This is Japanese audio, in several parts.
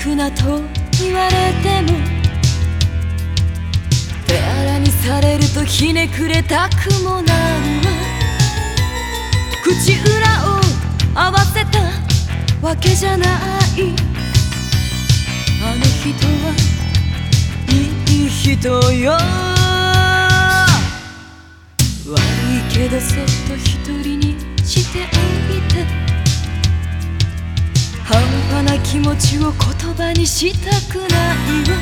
くなと言われても手荒にされるとひねくれたくもなるわ口裏を合わせたわけじゃないあの人はいい人よ。悪いけどそっと一人にしておいて。気持ちを言葉にしたくないわ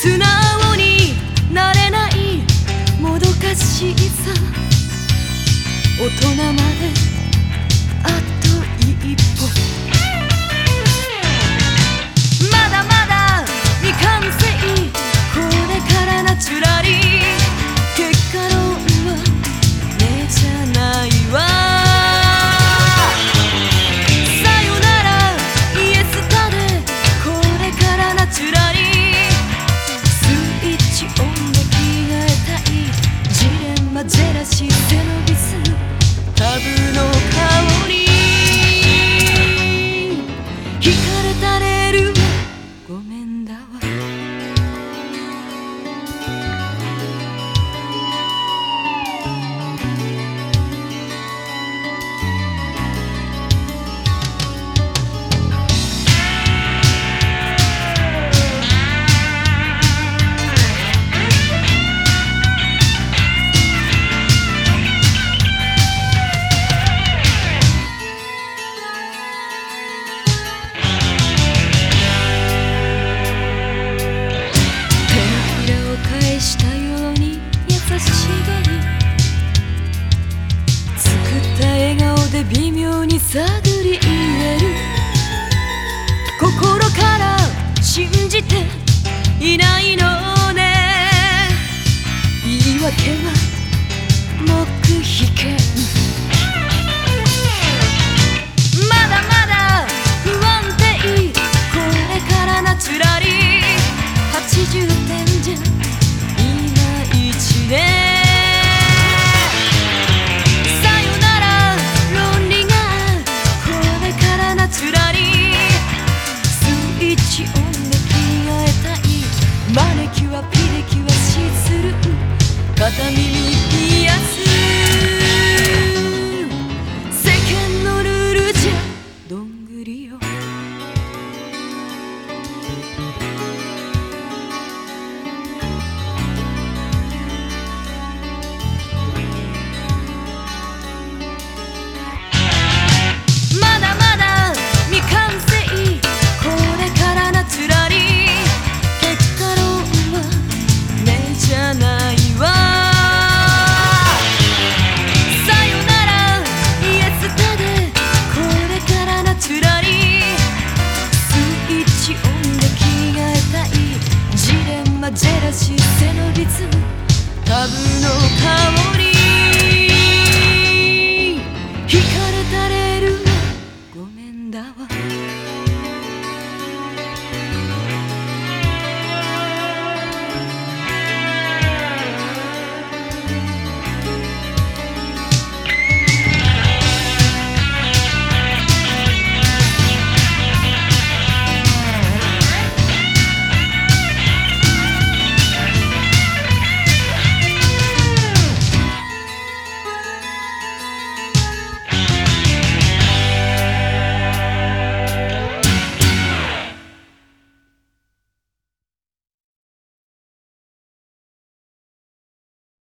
素直になれないもどかしさ。大人まであと一歩。探り入れる。心から信じていない。片耳世間のルールじゃどんぐりよ。し背のリズタブの香り。